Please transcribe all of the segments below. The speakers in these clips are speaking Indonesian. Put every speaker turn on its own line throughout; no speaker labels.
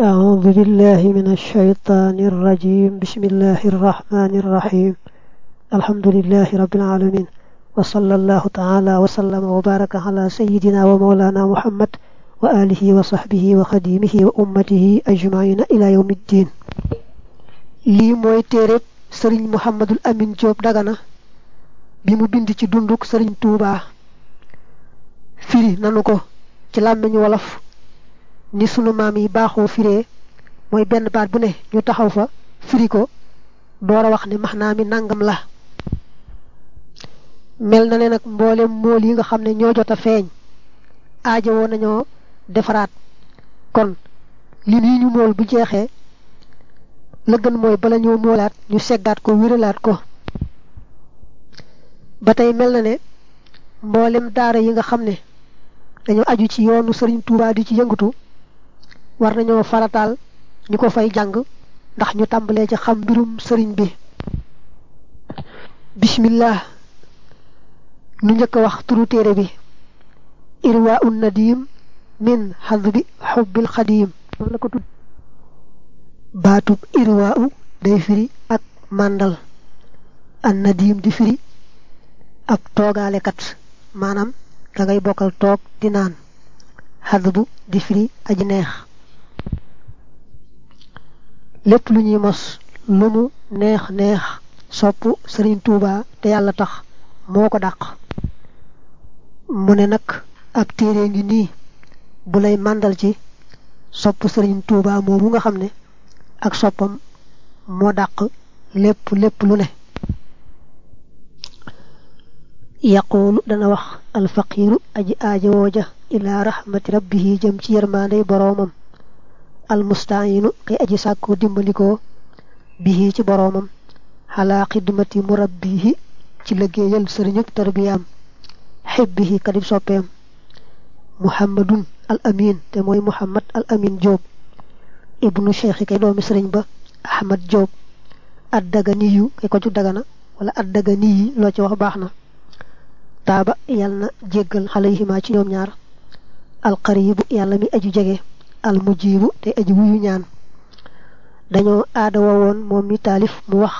أعوذ بالله من الشيطان الرجيم. بسم الله الرحمن الرحيم. الحمد لله رب العالمين. وصلى الله تعالى وسلم وبارك على سيدنا ومولانا محمد وآله وصحبه وخديمه وأمته أجمعين إلى يوم الدين. Téereb sëriñ Muhammadul Amin Jóob Dagana bi mu bind ci dunduk sëriñ Tuubaa firi nanu ko ci làmmiñu wolof. Ni sunu maam yi baaxoo firee mooy benn baat bu ne ñu taxaw fa firi ko door a wax ne maxnaa mi nangam la. Mel na ne nag mboolem mool yi nga xam ne ñoo jot a feeñ defaraat. Kon li nii ñu mool bu jeexee la gën mooy bala ñoo moolaat ñu seggaat ko wéralaat ko. Ba mel na ne mboolem daara yi nga xam ne dañoo aju ci yoonu sëriñ Tuubaa di ci yëngatu war nañoo farataal ñu ko fay jàng ndax ñu tàmbalee ci xam mbirum sëriñ bi. Bismillah. Njëkk a wax turu téere bi. Irwa un nadim min xadbi xubbil xadim noonu la ko tudd. Baatub irwa u day firi ak màndal. An nadim di firi ab toogaalekat. Maanaam ka ngay bokkal toog di naan. Xadbu di firi aji neex lépp lu ñuy mos lu mu neex neex sopp sëriñ Tuuba te yàlla tax moo ko dàq. Mu ne nag ab téere ngi nii bu lay màndal ci sopp sëriñ Tuuba moomu nga xam ak soppam moo dàq lépp lépp lu ne. Yaquulu dana wax alfaqiiru aji aajowoo ja ilaa rahmati rabbihi jëm ci yërmaandey boroomam almustaayinu kay aji sàkkoo dimbalikoo bihi ci boroomam xalaa xidmati murabbihi ci liggéeyal sëriñub tarbiyaam xibbihi kadib muhammadun al amin te muhammad al amin jóob ibnu cheikhi kay doomi sëriñ ba ahmad jóob addaga niyu kay ko ju dagana wala addaga niyi loo ci wax baax na. Taaba yàlla na jéggal xalayhima ci ñoom ñaar mi aju almujibu te aju wuyu ñaan. Dañoo aada woon moom mi taalif mu wax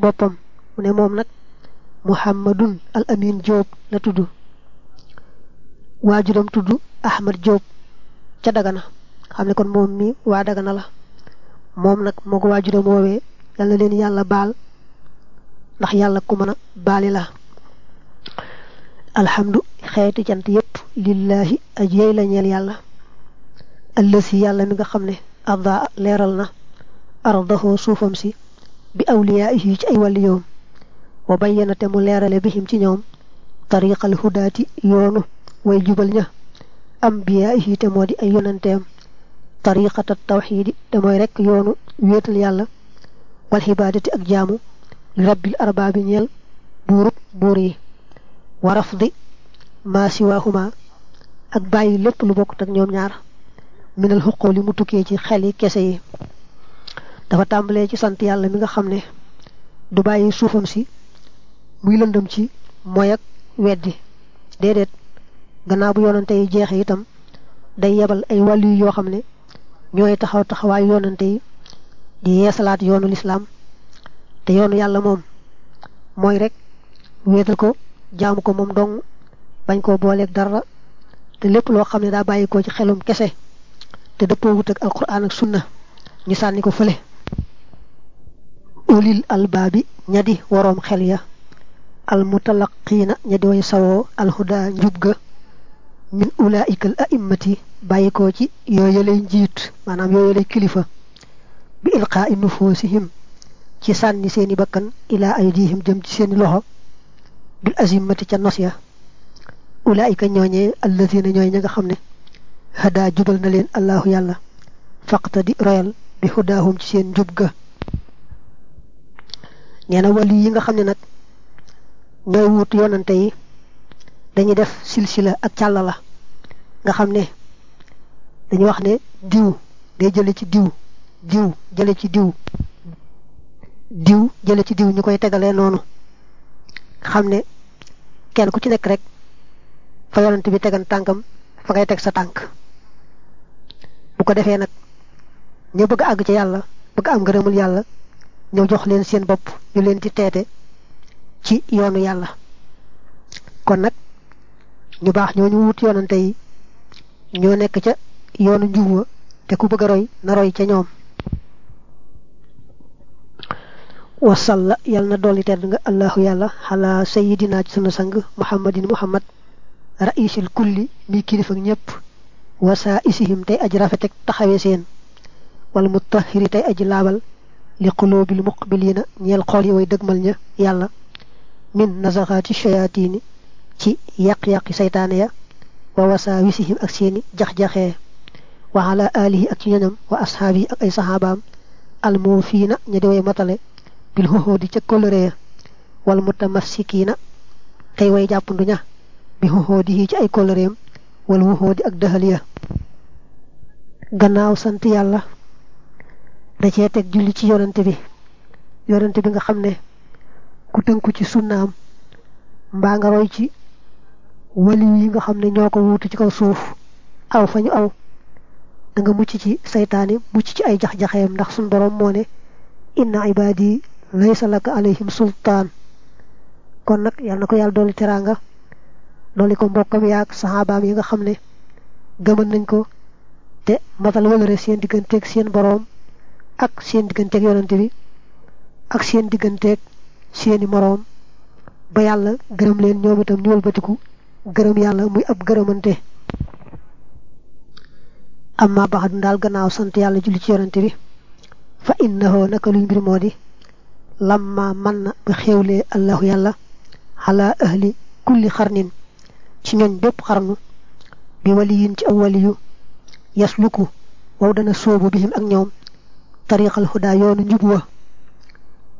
boppam mu ne moom nag muhammadun al amin jóob la tudd. Waajuram tudd ahmad jóob ca dagana. Xam ne kon moom mi waa dagana la. Moom nag moo ko waajuram woowee yal na leen yàlla baal ndax yàlla ku mën a baali alhamdu xeeti cant yépp lillahi aj la ñeel yàlla الذي يالله ميغا خامني اضاء ليرالنا أرضه سوفم سي. بأوليائه تي اي وليوم وبينت مو ليرال بهم تي نيوم طريق الهدى تي يونو. وي جوبل نيا أنبيائه تي مودي اي يونانتيم طريقة التوحيد تي موي ريك يونو. ويتل يالله والعبادة اك جامو لرب الأرباب نيل. بورو بوري. ورفض ما سواهما. اك باي لب لبوك تك نيوم نيار. من الحقول متوكي تي خالي كسي. دا فا تامبلي تي سانت يالا ميغا خامني. دو باي سوفم سي. موي لندم تي موياك ويدي. ديدت غنا بو يوننتي جيخي تام داي يبال اي والي يو خامني. نيوي تخاو تخاوا يوننتي دي يسلات يونو الإسلام. تي يونو يالا موم. موي ريك ويدل كو. جامكو موم دون بانكو بوليك دارا. te lepp lo xamne da bayiko ci xelum kesse te dëppoo wut ak alquran ak sunna ñu sànni ko fële ulil albaabi ña di waroom xel ya almutalaqiina ña di way sawoo alhuda njub ga min ulaikal a'immati bàyyi ko ci njiit maanaam yooyu lay kilifa bi ilqaa'i nufuusihim ci sànni seeni bakkan ilaa aydihim jëm ci seeni loxo bil azimmati ca nos ya ulaika ñooñee allazina ñooy ña nga xam ne hada jubal na leen allahu yàlla. Faqta di royal bi hudaahum ci seen njub ga. Wàllu yi nga xam ne nag ñooy wut yoonante yi dañuy def silsila ak la. Nga xam ne dañuy wax ne diw day jële ci diw diw jële ci diw diw jële ci diw ñu koy tegalee noonu. Xam ne kenn ku ci nekk rek fa yonante bi tegan tànkam fa ngay teg sa tànk bu ko defee nag ña bëgg àgg ca yàlla bëgg am ngërëmul yàlla ñëw jox leen seen bopp ñu leen di teete ci yoonu yàlla. Kon nag ñu baax ñooñu wut yoonante yi ñoo nekk ca yoonu njub wa te ku bëgg roy na roy ca ñoom. Wasalla yal na dolli tedd nga allahu yàlla xalaa sayidina ci sunu sang muhammadin muhammad raisil kulli mi kilifa ñépp وسائسهم تي اجرافتك تخويسين والمطهر تي اجلابل لقلوب المقبلين نيال قولي ويدقملنا يالا. من نزغات الشياطين تي يقيق سيطانيا ووساوسهم أكسين جخ جخي. وعلى آله اكسينم واصحابي أي صحابام الموفين ندوي مطلي بالهود تكولري والمتمسكين تي ويجاب الدنيا بهودي تي أي كولريم. Wal wuxóodi ak dëxal ya gannaaw sant yàlla da cee teg julli ci yonante bi. Yonante bi nga xam ne ku tënku ci sunnaam mbaa nga roy ci waliw yi nga xam ne ñoo ko wuutu ci kaw suuf aw fa ñu aw da nga mucc ci mucc ci ay jax-jaxeem ndax suñ borom moo ne inna ibadi laysa laka alayhim sultaan. Kon nag yàlla na ko yàlla dolli dolli ko mbokkam yaag saxaabaam yi nga xam ne gëmën nañ ko te matal walëre seen digganteeg seen boroom ak seen digganteeg yonante bi ak seen digganteeg seeni moroom ba yàlla gërëm leen ñoom itam ñu wëlbatiku gërëm yàlla muy ab gërëmante amma baxadu daal gannaaw sant yàlla julli ci yonante bi fa innahu naka luy mbir moo di lamma man na ba xéewlee allahu yàlla xalaa ahli kulli xarnin ci ñooñ bépp xarnu bi waliyin ci aw waliyu yasluku waw dana soobu bihim ak ñoom tariqal huda yoonu njub wa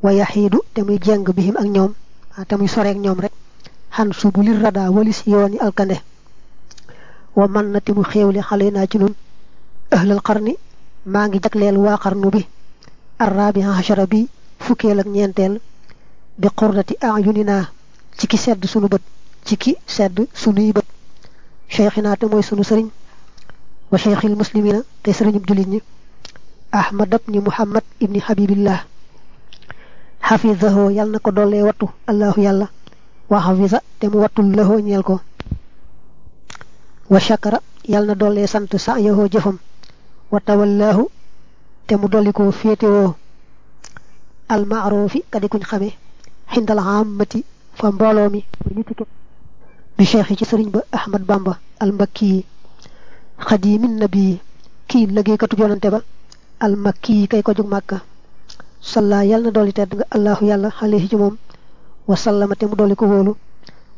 wa yaxiidu te muy jeng bihim ak ñoom te muy soreek ñoom rek xan subu lir rada walis yooni alkande wa man na te mu xéewle xale naa ci nun ahlal xarni maa ngi jagleel waa bi arrabi hachara bi fukkeel ak ñeenteel bi ayunina ci ki sedd sunu bët ci ki sedd sunuy bët cheikhina te mooy sunu sëriñ wa cheikhil muslimina te sëriñub jullit ñi ahmad ibni muhammad ibni habibillah xafizahu yàlla na ko dollee wattu allahu yàlla wa xafisa te mu wattul lahoo ñeel ko wa shakara yàlla na sant sa yahoo jëfam wa tawallahu te mu dolli ko féetewoo almaarufi kadi kuñ xame xindal aamati fa mbooloo mi bi cheikh ci sëriñ ba ahmad bamba almakki yi xadimin nabi kii liggéeykatu yonante ba almakki yi kay ko jóg màkka salla yàlla na dolli tedd nga allahu yàlla alayhi ci moom wa sallama te mu dolli ko wóolu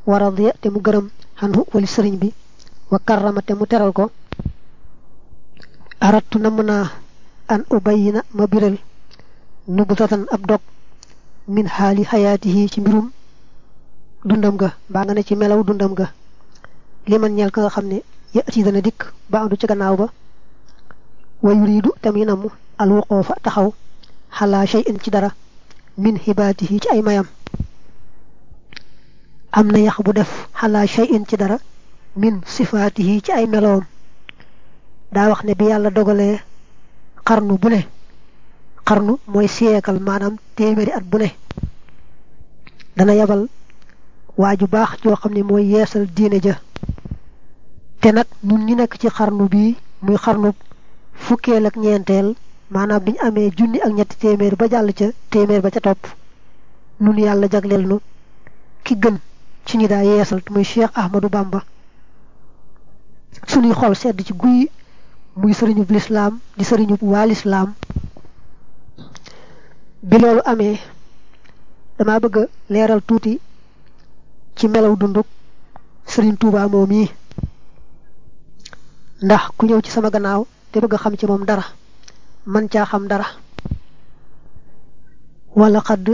wa radiya te mu gërëm xanhu wali sëriñ bi wa karrama te mu teral ko. Arattu namm naa an ubayina ma biral nubutatan ab dog min xaali xayaatihi ci mbirum dundam ga mbaa nga ne ci melaw dundam ga. Li man ñeel ka nga ne yati dana dikk ba andu ci gannaaw ba. Wa yuridu tamit namu alwuqoofa taxaw xalaa shay'in ci dara min xibaatihi ci ay mayam. Am na yax bu def xalaa shay'in ci dara min sifaatihi ci ay meloom. Daa wax ne bi yàlla dogalee xarnu bu ne xarnu mooy siyeekal maanaam téeméeri at bu ne. Dana yabal waa ju baax joo xam ne yeesal diine ja. Te nag nun ñi nekk ci xarnu bii muy xarnu fukkeel ak ñeenteel maanaam biñu amee junni ak ñetti téeméer ba jàll ca téeméer ba ca nun yàlla jagleel nu ki gën ci ñi daa yeesal muy Cheikh Ahmadou Bamba. Suñuy xol sedd ci guy muy sëriñub lislaam di sëriñub waa lislaam. Bi loolu amee dama bëgg leeral tuuti ci melaw dunduk sëriñ Touba moom yi. Ndax ku ñëw ci sama gannaaw te bëgg xam ci moom dara man caa xam dara. Wala xadd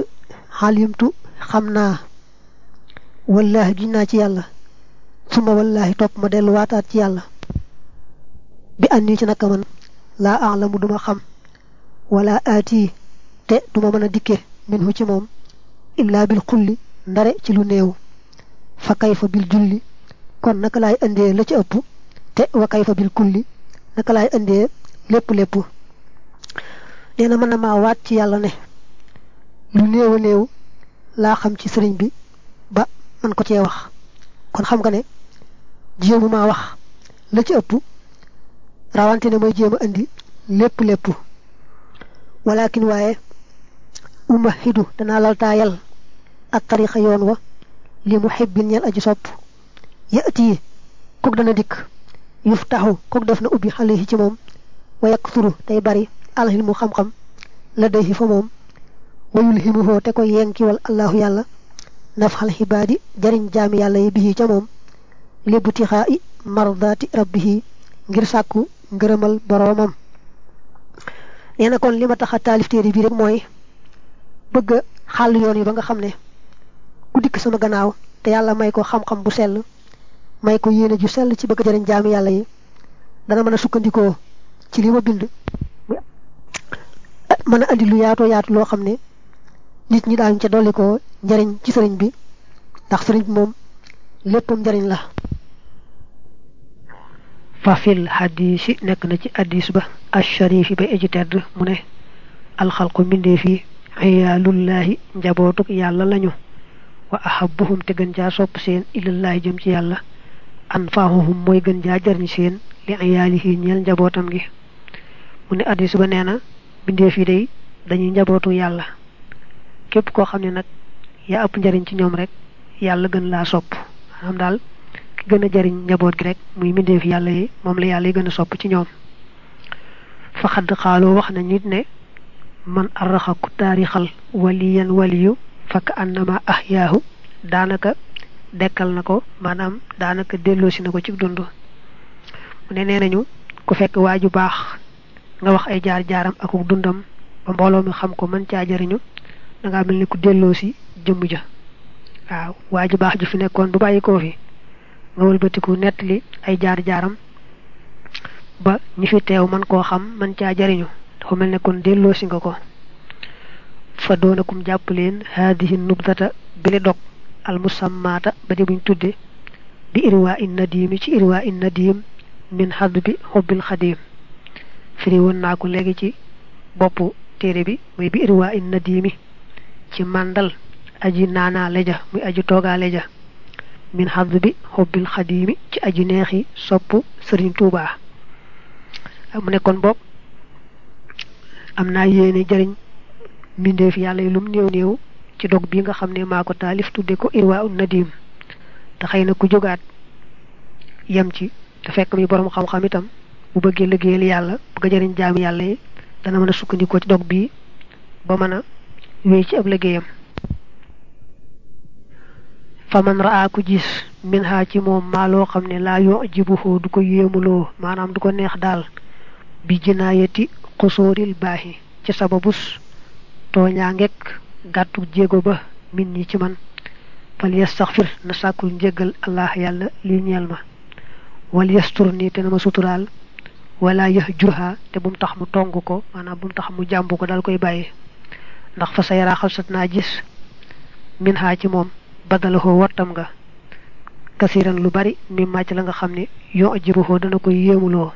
xalimtu xam naa. Wallaahi giñ naa ci yàlla. Suma wallaahi topp ma dellu waataat ci yàlla. Bi ànd ci naka man laa alamu duma xam. Wala aati te duma mën a dikke minhu ci moom. Illaa bil xulli ndare ci lu fa kayfa bil julli? Kon naka laay indee la ci ëpp? Te wa kayfa bil kulli? Naka laay indee lépp lépp? Nee na mën na maa waat ci yàlla ne lu néew a néew laa xam ci sëriñ bi ba man ko cee wax. Kon xam nga ne jéemu maa wax la ci ëpp rawante ne mooy jéem a indi lépp lépp. Walakin waaye uma xidu danaa laltaayal ak tarixa yoon wa li mu xibbin ñel aji sopp yati kook dana dikk yuf taxu kook def na ubbi ci moom wa yaksuru tey bari alxilmu xam-xam. La day fa wayul himuhoo te koy yenkiwal allahu yàlla. Nafxal xibaadi jariñ jaami yàlla yi bihi ca moom lébu tixaa i mardaati rabbihi ngir sàkku ngërëmal boroomam. Nee na kon li ma tax a taalif bi rek mooy bëgg yoon yi ba nga xam ne ku dikk sama gannaaw te yàlla may ko xam-xam bu sell may ko yéene ju sell ci bëgg jariñ jaami yàlla yi. Dana mën a sukkandikoo ci li ma bind. Mën a andi lu yaatoo yaatu loo xam nit ñi daañu ca ko njariñ ci sëriñ bi ndax sëriñ bi moom léppam njariñ la. Fa fil xadiisi nekk na ci addis ba asharifi bay aji tedd mu ne alxalqu mbindee fi xiyaalullaahi njabootuk yàlla lañu wa ahabuhum te gën jaa sopp seen ilallaahi jëm ci yàlla. Anfaahuhum mooy gën jaa jariñ seen li iyaalihi ñeel njabootam gi. Mu ne addis ba nee na mbindee fi day dañuy njabootu yàlla. Képp koo xam ne nag yaa ëpp njariñ ci ñoom rek yàlla gën laa sopp. Maanaam daal ki gën a jariñ njaboot gi rek muy mbindeef yàlla yi moom la yàlla yi gën a sopp ci ñoom. Fa xadd xaaloo wax na ne man arraxa ku taarixal waliyan waliyu fakk annama ahyaahu daanaka dekkal na ko maanaam daanaka delloosi na ko ci dund. Mu ne nee nañu ku fekk waa ju baax nga wax ay jaar jaaram ak dundam ba mbooloo mi xam ko mën caa jariñu da ngaa mel ni ku delloosi jëmm ja. Waaw waa ju baax ju fi nekkoon bu bàyyi koo fi nga wëlbatiku nettali ay jaar jaaram ba ñu fi teew man koo xam man caa jariñu. Dafa mel ne kon delloosi nga ko. Fa doonakum jàpp leen haadihi nubdata bile dog al musammaata ba di buñ tudde bi irwaa in nadiimi ci irwaa in nadiim min xadd bi xubbil xadiim firi woon naa ko léegi ci boppu téere bi muy bi irwaa in nadiimi ci màndal aji naanaa leja muy aji toogaa leja min xadd bi xubbil xadiimi ci aji neexi sopp sëriñ tuubaa mu nekkoon bopp am naa yéene jëriñ mbindeef yàlla yi lum néew néew ci dog bi nga xam ne maa ko taalif tudde ko irwaa un nadim te xëy na ku jógaat yem ci te fekk mi borom xam-xam itam bu bëggee liggéeyal yàlla bëgg jëriñ jaami yàlla yi dana mën a sukkandikoo ci dog bi ba mën a wéy ci ab liggéeyam. Fa man raa ku gis min ha ci moom maa loo xam ne laa yoo jibuhoo du ko yéemuloo maanaam du ko neex daal bi jinaayati baaxi ci sababus tooñaa ngekk gàttu jéego ba min ñi ci man. Fal yastaxfir na sàkkul njéggal allah yàlla li ñeel ma. Wal yastur ni te na ma suturaal. Wala yah jurha te bu mu tax mu tong ko maanaam bu mu tax mu jàmb ko dal koy bàyyi. Ndax fa sa yaraa xalsat gis. Min ha ci badalahoo wattam nga. Kasiran lu bari mi màcc la nga xam ne yoo dana koy yéemuloo.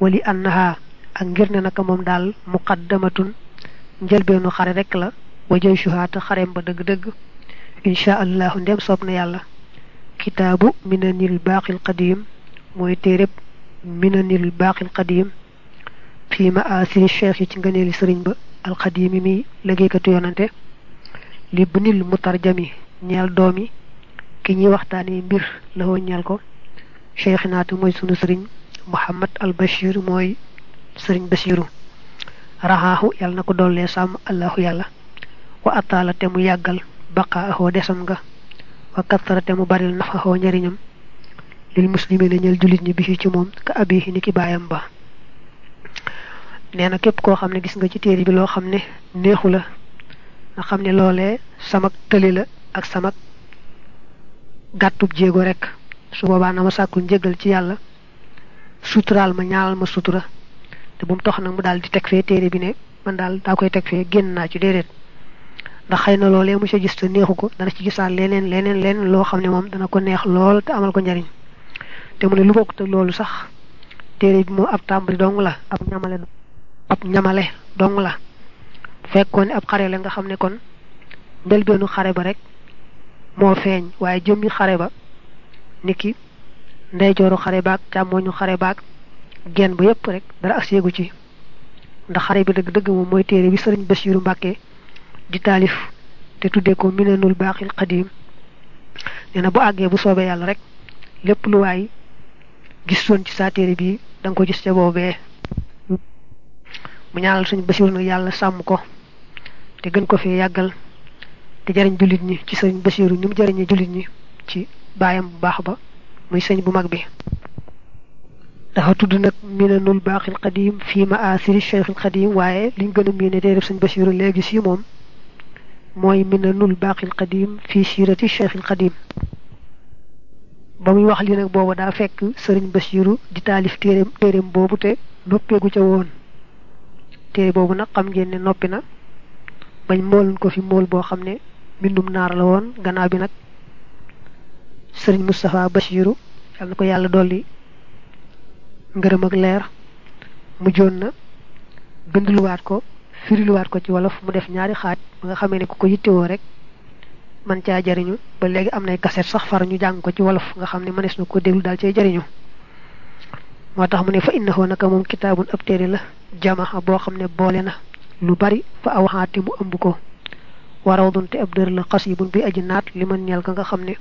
Wali annaha ak ngir ne naka moom daal muqaddamatun njëlbeenu xare rekk la wajay shuhaata xarem ba dëgg-dëgg insha allahu ndem soob na yàlla kitaabu minanil baaqil qadim mooy téereb minanil baaqil qadim fii ma asiri cheikh yi ci ngëneeli sëriñ ba alxadimi mi liggéeykatu yonante li bunil mutarjami ñeel doomi ki ñuy waxtaani mbir la woo ñeel ko cheikh naatu mooy sunu sëriñ muhammad al bashir mooy sëriñ bashiru raxaaxu yàlla na ko dollee sàmm allahu yàlla wa ataala te mu yàggal baqaahoo desam nga wa kattara te mu baril nafaxoo njariñam. Lil muslimina ñeel jullit ñi bi ci moom ka abihi ni ki baayam ba. Nee na képp koo xam ne gis nga ci téere bi loo xam ne neexu la nga xam ne loolee samak tëli la ak samak gàttub jéego rek. Su boobaa na ma sàkkul njëgal ci yàlla suturaal ma ñaanal ma sutura te bu mu tax nag mu daal di teg fee téere bi ne man daal daa koy teg fee génn naa ci déedéet ndax xëy na loolee mu sa gis te neexu ko dana ci gisaat leneen leneen leneen loo xam ne moom dana ko neex lool te amal ko njariñ te mu ne lu bokk te loolu sax téere bi moom ab tàmbali dong la ab ñamale ab ñamale dong la fekkoon ab xare la nga xam ne kon njëlbeenu xare ba rek moo feeñ waaye jëmmi xare ba niki ndeyjooru xare baag càmmooñu xare baag genn ba yépp rek dara ak séegu ci. Ndax xare bi dëgg-dëgg moom mooy téere bi sëriñ Basiiru Mbàkke di taalif te tuddee ko minanul baaxil xadiim nee na bu àggee bu soobee yàlla rek lépp lu waay gis woon ci saa téere bi da nga ko gis ca boobee. Mu ñaanal suñu Basiiru nag yàlla sàmm ko te gën ko fee yàggal te jariñ jullit ñi ci sëriñ Basiiru ni mu jariñee jullit ñi ci baayam bu baax ba muy sëñ bu mag bi تحدد أقول من أن القديم في مآثر الشيخ القديم واي لنقل من تعرف سن بشير الله موم موي من الباقي القديم في سيرة الشيخ القديم بامي واخ لي نك بوبو دا فك سيرن بشير دي تاليف تيرم تيرم بوبو تي نوبيغو تا وون تي بوبو نك خام ген نوبينا باج مول نكو في مول بو خامني مندوم نار لا وون غنا بي نك سيرن مصطفى بشير يالله يالا دولي ngërëm ak leer. Mujjoon na bindluwaat ko firiluwaat ko ci wolof mu def ñaari xaaj ba nga xamee ne ku ko yittewoo rek man caa jariñu. Ba léegi am nay kaset sax far ñu jàng ko ci wolof nga xam ne mënees na ko déglu daal cay jariñu. Moo tax mu ne fa innahu naka moom kitaabun ab téere la jamaxa boo xam ne boole na lu bari fa aw mu ëmb ko. Waraw dunte ab dër la xasibun bi aji naat li man ñeel ka nga xam ne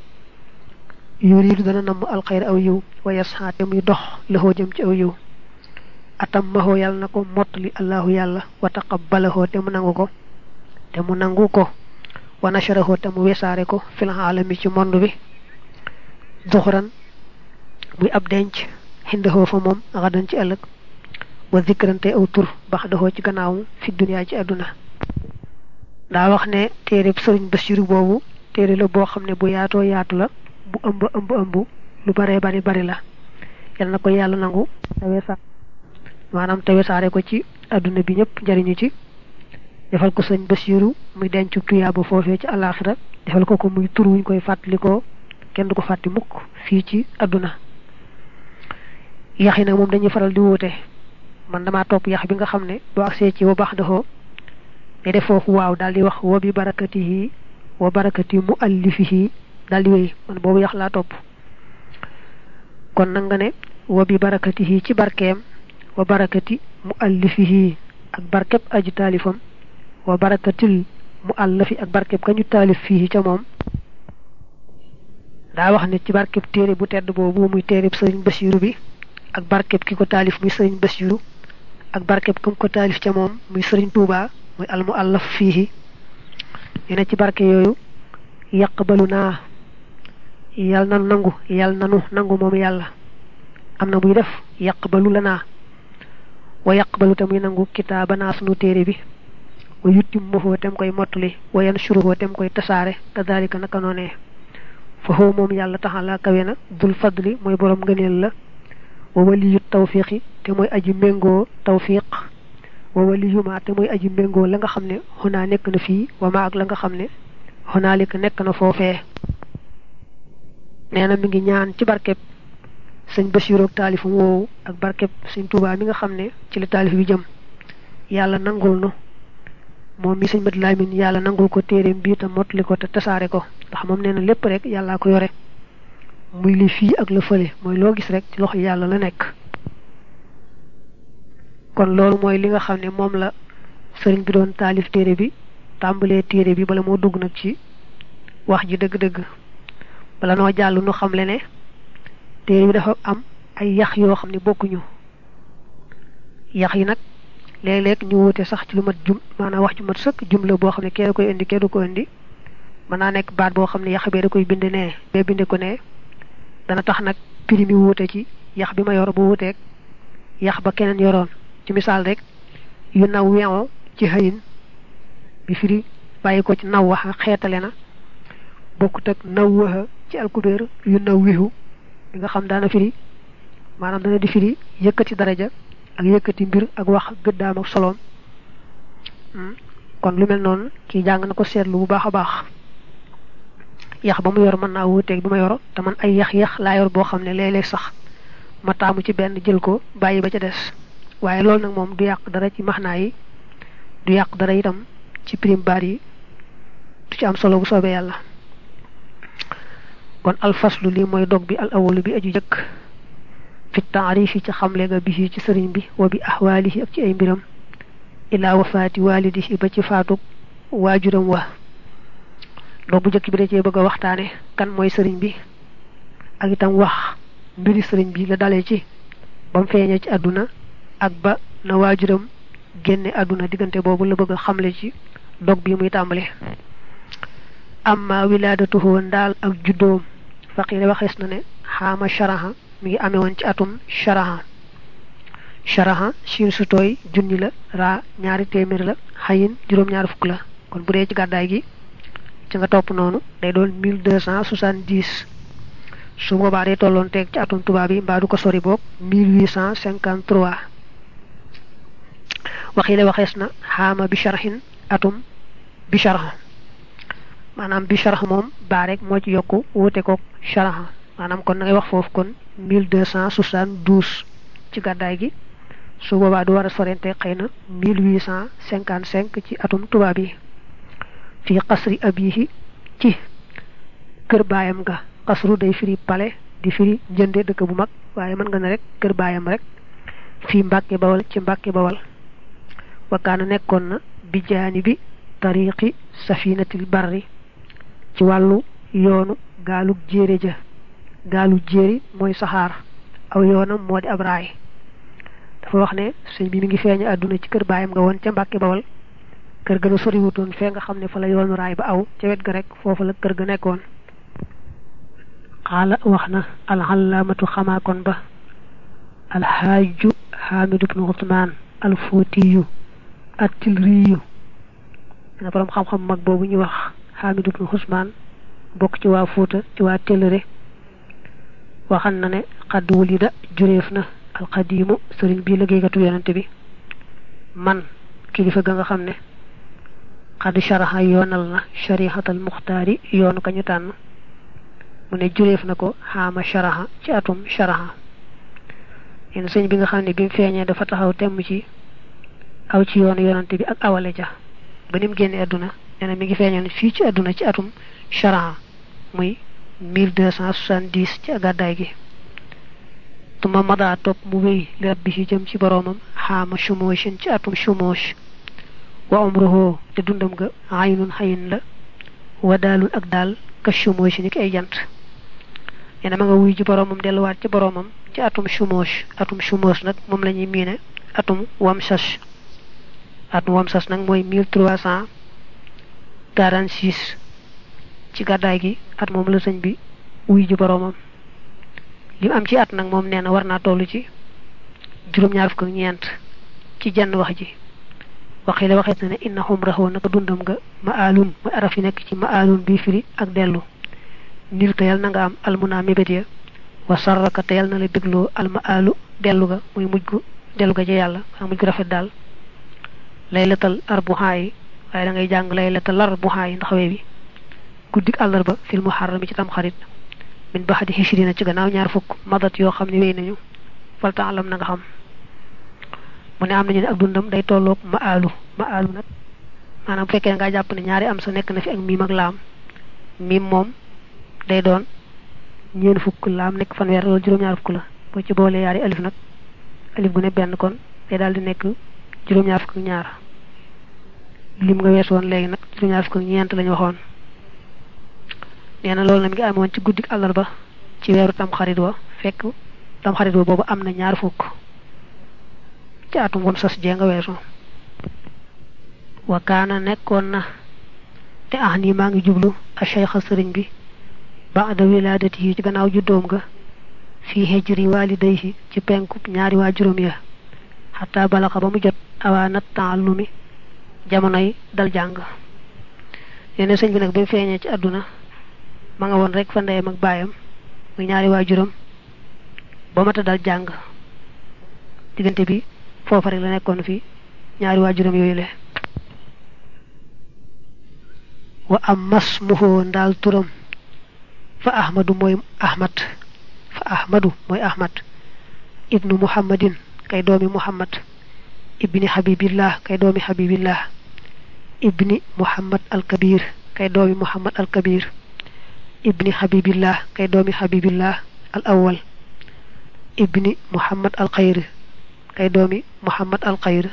yuriidu dana namm alxayr aw yiw wa yasxaate muy dox laxoo jëm ci aw yiw atam maxoo yàlla na ko mottali allahu yàlla wa taqabbalahoo te mu nangu ko te mu nangu ko wa nasharahoo te mu wesaare ko fil aalami ci monde bi duxuran muy ab denc xindahoo fa moom xadan ci ëllëg wa zikrante aw tur bax daxoo ci gannaawum fi duniyaa ci àdduna daa wax ne téere sëriñ Basiiru boobu téere la boo xam ne bu yaatoo yaatu la bu ëmb ëmb ëmb lu baree bari bari la. Yal na ko yàlla nangu. Tawesa maanaam tawesaare ko ci àdduna bi ñëpp njariñu ci. Defal ko sëñ Basiiru muy denc tuyaaba foofee ci àllaaxira. Defal ko ko muy tur wuñ koy fàttalikoo. Kenn du ko fàtti mukk fii ci àdduna yax yi nag moom dañuy faral di wuute. Man damaa topp yax bi nga xam ne boo agsee ci wa nga def foofu waaw daal di wax wa bi barakatihi wa barakati mu daal di wéy man boobu yax laa topp kon nag nga ne wa bi barakatihi ci barkeem wa barakati mu allifihi ak barkeb aji taalifam wa barakatil mu ak barkeb kañu taalif fii ca moom daa wax ne ci barkeb téere bu tedd boobu muy téereb sëriñ Basiiru bi ak barkeb ki ko taalif muy sëriñ Basiiru ak barkeb kam ko taalif ca moom muy sëriñ Tuubaa muy al mu allaf fii ne ci barke yooyu yaqbalu naa yal na nangu yal nanu nangu moom yàlla am na buy def yaqbalu la naa wa yaqbalu te muy nangu kitaaba naa sunu téere bi wa yuttim mahoo tem koy mottali wa yansuruhoo tem koy tasaare kadalika naka noonee fa xoo moom yàlla taxalaa kawe na dul fadli mooy borom ngëneel la wa waliyu tawfiqi te mooy aji méngoo tawfiq wa waliyu te mooy aji méngoo la nga xam ne xunaa nekk na fii wa ma ak la nga xam ne xunaa lik nekk na foofee nee na mi ngi ñaan ci barkeb sëñ Basiiru ak taalifam woowu ak barkeb sëñ Tuubaa mi nga xam ne ci la taalif bi jëm. Yàlla nangul nu. Moom mi sëñ Mat Laamin yàlla nangul ko téeréem bii te mottali ko te tasaare ko. Ndax moom nee na lépp rek yàllaa ko yore. Muy li fii ak la fële. Mooy loo gis rek ci loxo yàlla la nekk. Kon loolu mooy li nga xam ne moom la sëriñ bi doon taalif téere bi tàmbalee téere bi bala moo dugg nag ci wax ji dëgg-dëgg bala noo jàll nu xam le ne bi dafa am ay yax yoo xam ne bokkuñu. yax yi nag léeg-léeg ñu wute sax ci lu mat jum maanaam wax ju mat sëkk jumla boo ne kee koy indi kee du ko indi. mën nekk baat boo xam ne yax bee da koy bind nee binde ko nee dana tax nag prix mi wuute ci yax bi ma yor bu wuuteeg yax ba keneen yoroon. ci misaal rek yu naw weewo ci xëyin bi firi bàyyi ko ci naw waxa na bokkut ak naw ci alkubeer yu naw wihu bi nga xam daana firi maanaam dana di firi yëkkati daraja ak yëkkati mbir ak wax gëddaam ak soloom. Kon lu mel noonu kii jàng na ko seetlu bu baax a baax. Yax ba mu yor mën naa wuuteeg bi ma yor te man ay yax-yax laa yor boo xam ne sax ma taamu ci benn jël ko bàyyi ba ca des. Waaye loolu nag moom du yàq dara ci maxnaa yi du yàq dara itam ci prime du ci am solo bu soobee yàlla kon alfaslu lii mooy dog bi al awalu bi aju jëkk fi taarif yi ci xamle ga bi ci sëriñ bi wa bi ahwaalihi ak ci ay mbiram ilaa wafaati waalidihi ba ci faatug waajuram wa dog bu jëkk bi da cee bëgg a waxtaane kan mooy sëriñ bi ak itam wax mbiri sëriñ bi la dalee ci ba mu feeñee ci àdduna ak ba na waajuram génne àdduna diggante boobu la bëgg a xamle ci dog bi muy tàmbali amma wilaadatuhu ndaal ak juddoom faqiire waxees na ne xaama sharaha mi ngi amee woon ci atum sharaha sharaha siin su tooy junni la raa ñaari téeméer la xayin juróom-ñaari fukk la kon bu dee ci gàddaay gi ci nga topp noonu day doon mille deux cent soixante-dix su boobaa day tolloon teeg ci atum tubaab yi mbaa du ko sori boog mille huit cent cinquante trois waxiile waxees na xaama bi sharhin atum bi sharha maanaam bi sharha moom baa rek moo ci yokku wuute koog sharha maanaam kon na ngay wax foofu kon mille deux cent soixante-douze ci gàddaay gi su boobaa du war a sorente xëy na mille huit cent cinquante cinq ci atum tubaab yi fii xasri abihi ci kër baayam nga xasru day firi pale di firi njënde dëkk bu mag waaye mën nga ne rek kër baayam rek fii mbàkke bawal ci mbàkke bawal wakaana nekkoon na bi jaani bi tariqi safinatil barri ci wàllu yoonu gaalug jéere ja. Gaalu jéeri mooy saxaar. Aw yoonam moo di ab raay. Dafa wax ne sëñ bi mi ngi feeñe àdduna ci kër baayam nga woon ca mbàkke bawal kër ga la soriwutoon fee nga xam ne fa la yoonu raay ba aw ca wet ga rek foofu la kër ga nekkoon. Xaala wax na alxalaamatu xamaakon ba. Alxaaju xaamidu bnu usmaan alfootiyu attilriyu. Na borom xam-xam mag boobu ñuy wax حامد بن حسمان بوك تي وا فوتا تي وا تيلري وخان ناني قد ولد جريفنا القديم سرين بي لغي غاتو يونتي بي من كليفا غاغا خامني قد شرح يونالنا شريحة المختار يون كنيو تان مني جريف نكو حام شرح تي اتوم شرح ين سيني بيغا خامني بيم فيغني دا فتاخاو تيم سي أو تي يون يونتي بي اك اولجا بنيم ادونا nee na mi ngi feeñoon fii ci àdduna ci atum sharaxa muy mille deux cent soixante-dix ci gàddaay gi. Tuma madaa topp mu wéy li rabbi ci jëm ci boroomam xaama shumooshin ci atum shumoosh. Wa umruhu te dundam ga aynun xayin la wa daalun ak daal ka shumoosh ni ki ay jant. Yene ma nga wuy ji boroomam delluwaat ci boroomam ci atum shumoosh. Atum shumoosh nag moom la ñuy miine atum wamsas. Atum wamsas nag mooy mille trois cent quarante-six ci gàddaay gi at moom la sëñ bi wuy ji boroomam. Li mu am ci at nag moom nee na war naa toll ci juróom-ñaar fukk ak ci jenn wax ji. Inna xumrahu naka dundam nga ma alun mooy araf yi nekk ci ma alun bi firi ak dellu. Nil yal na nga am almuna mébét ya. Wa sarraka te na la bégloo alma alu dellu ga muy mujj gu ga ca yàlla rafet laylatal waaye da ngay jàng laylatal arbuhaa yi ndax bi. Guddik àllarba fil muharram ci tam xarit. Min baxadi hichrina ci gannaaw ñaar fukk madat yoo xam ne wéy nañu. Falta alam na nga xam. Mu ne am nañu ak dundam day tolloog ma alu ma alu nag maanaam bu fekkee nga jàpp ne ñaari am sa nekk na fi ak miim ak laam. Miim moom day doon ñeen fukk laam nekk fanweer loolu juróom-ñaar fukk la. Boo ci boolee yaari alif nag alif gu ne benn kon day daal di nekk juróom-ñaar fukk ak ñaar lim nga weesu woon léegi nag juróom-ñaar fukk ak ñeent lañu waxoon. Nee na loolu mi ngi amoon ci guddik àllarba ci weeru tamxarit wa fekk tamxarit wa boobu am na ñaar fukk. Ci atum wam sas jee nga weesu. Wa kaana nekkoon na te ah nii maa ngi jublu a cheikha sëriñ bi baada wilaadati yi ci gannaaw juddoom ga fii hijri walidayhi ci penku ñaari waa juróom ya xataa balaxa ba mu jot awaanat taallumi jamonoy dal jàng nee sëñ bi nag bi mu feeñee ci àdduna ma nga woon rek fa ndeyam ak baayam muy ñaari waajuram ba mata dal jàng. Diggante bi foofa rek la nekkoon fi ñaari waajuram yooyu le. Wa ndaal turam fa ahmadu mooy ahmad fa ahmadu mooy ahmad ibnu muhammadin kay doomi muhammad ibni habibillah kay doomi habibillah. Ibni muhammad al kabir kay doomi muhammad al kabir ibni habibillah kay doomi habibillah al awwal ibni muhammad al khayr kay doomi muhammad al khayr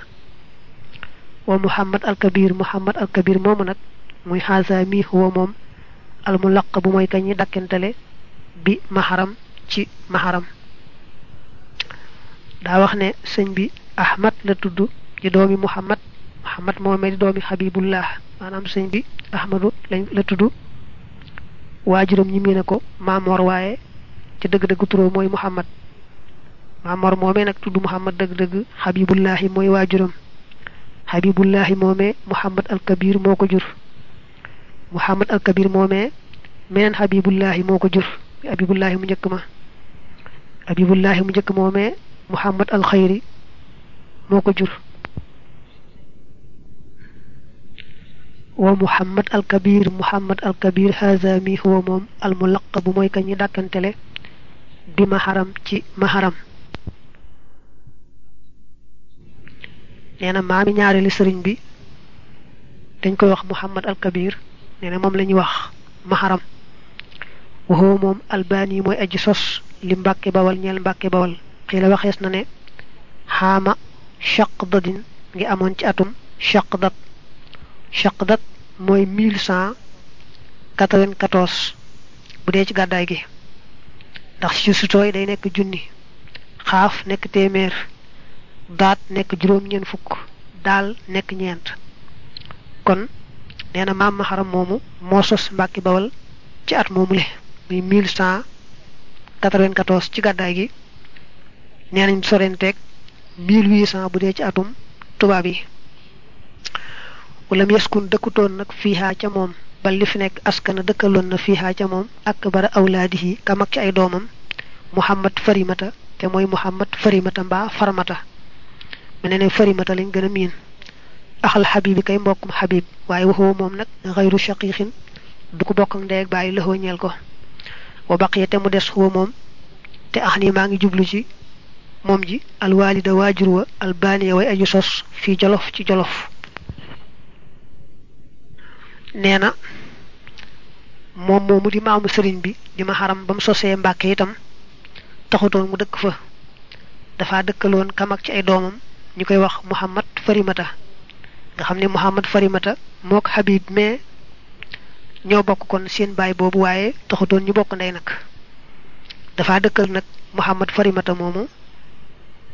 wa muhammad al kabir muhammad al kabir moomu nag muy xaasa mi huwa moom. Al mulaqab mooy kañi dakkentale bi maharam ci maharam. Daa wax ne sëñ bi ahmad la tudd di doomi muhammad muhammad moomee di doomi habibullah maanaam sëñ bi ahmadu la tudd waajuram ñi miine ko maamoor waaye ci dëgg-dëgg turoo mooy muhammad maamoor moomee nag tudd muhammad dëgg-dëgg habibullahi mooy waajuram habibullahi moomee muhammad al kabir moo ko jur muhammad al kabir moomee meneen habibullahi moo ko jur habibullahi mu njëkk ma mu njëkk moomee muhammad al xayri moo ko jur wa muhammad al kabir muhammad al kabir haza mi huwa moom al mulaqabu mooy ka ñi dàkkantele bi maharam ci maharam nee na maami ñaareeli sëriñ bi dañ koy wax muhammad al kabir nee na moom la ñuy wax maharam wa huwa moom albani mooy aji sos li mbàkke bawal ñeel mbàkke bawal xii la waxees na ne xaama shaqdadin gi amon ci atum shaqdat shaqdat moy 1194 budé ci gaday gi. Ndax ci sutoy day nek junni khaf nek témèr dat nek juroom ñen fukk dal nek ñent kon neena mam maharam momu mo sos mbaki bawal ci at momu le muy 1194 ci gaday gi. Sorentek 1800 bu dee ci atum tubaab yi walam yaskun dëkkutoon nag fiihaa ca moom ba li fi nekk askana dëkkaloon na fiihaa ca moom ak bara awlaadihi ka mag ci ay doomam muhammad farimata te mooy muhammad farimata mbaa farmata mu ne ne farimata lañ gën a miin axal xabibi kay mbokkum xabib waaye waxoo moom nag xayru shaqiqin du ko bokk ak ndey ak bàyyi lëxoo ñeel ko wa baqiya te mu des xoo moom te ax nii maa ngi jublu ci moom ji alwaalida waajur wa albaaniya way aju sos fii jolof ci jolof nee na moom moomu di maamu sëriñ bi di ma xaram ba mu sosee mbàkke itam taxutoon mu dëkk fa dafa dëkkaloon kamag ci ay doomam ñu koy wax muhammad farimata nga xam ne muhammad farimata mook habib mais ñoo bokk kon seen baay boobu waaye taxutoon ñu bokk ndey nag dafa dëkkal nag muhammad farimata moomu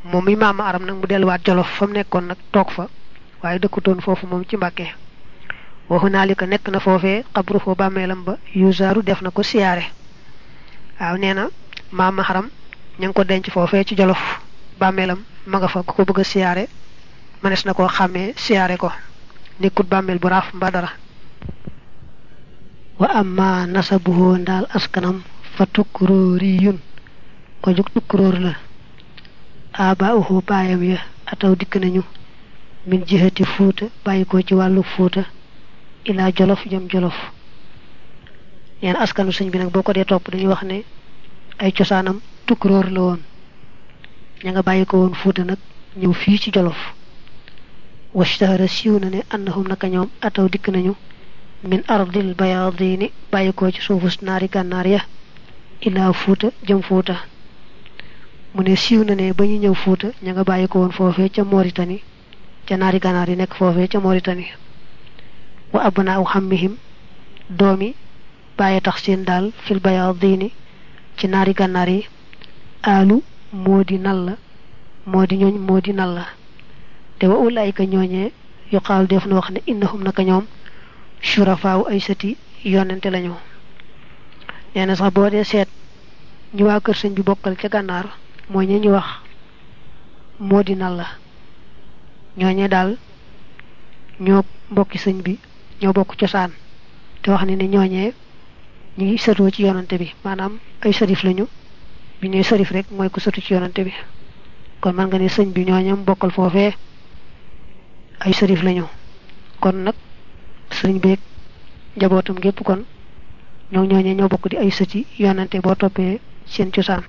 moom mi maama aram nag mu delluwaat jolof fa mu nekkoon nag toog fa waaye dëkkutoon foofu moom ci mbàkke. Waxu naalika nekk na foofee xabru foo bàmmeelam ba yusaaru def na ko siyaare. Waaw nee na maama xaram ña ngi ko denc foofee ci jolof. Bàmmeelam ma fa ko bëgg a siyaare mënees na koo xàmmee ko. Nekkut bàmmeel bu raaf mba dara. Wa amma nasabuhoo ndaal askanam fa ko jug tukkuróor la abaauhu baayam ya ataw dikk nañu. Min jihati fuuta bàyyi ko ci wàllu fuuta ilaa jolof jëm jolof. Yeen askanu sëñ bi nag boo ko dee topp dañuy wax ne ay cosaanam tukkuróor la woon. Ña nga bàyyi ko woon fuuta nag ñëw fii ci jolof. Washtahara siiw na ne annahum naka ñoom ataw dikk nañu. Min ardil bayaadini bàyyi ko ci suufus naari gànnaar ya ilaa fuuta jëm fuuta mu ne siiw na ne ba ñu ñëw fuuta ña nga bàyyi ko woon foofee ca Mauritanie ca naari gànnaar yi nekk foofee ca Mauritanie wa abnaaw xammihim doomi bàyyi tax seen daal fil bayaadini ci naari gànnaar yi. Aalu moo di nal la moo di ñooñ moo di nal la. Te def na wax ne innahum naka ñoom surafaaw ay sëti yonente lañu. Nee sax boo dee seet ñu waa kër sëñ bi bokkal ca gànnaar mooy ñi wax moo di nal la. Ñooñee daal ñoo mbokki sëñ bi ñoo bokk cosaan te wax ne ne ñooñee ñu ngi ci yonante bi. Maanaam ay sërif lañu bi ñuy sërif rek mooy ko sëtu ci yonante bi. Kon man nga ne sëñ bi ñooñam bokkal foofee ay sërif lañu. Kon nag sëriñ beeg njabootam gépp kon ñoo ñooñee ñoo di ay sëti yonante boo toppee seen cosaan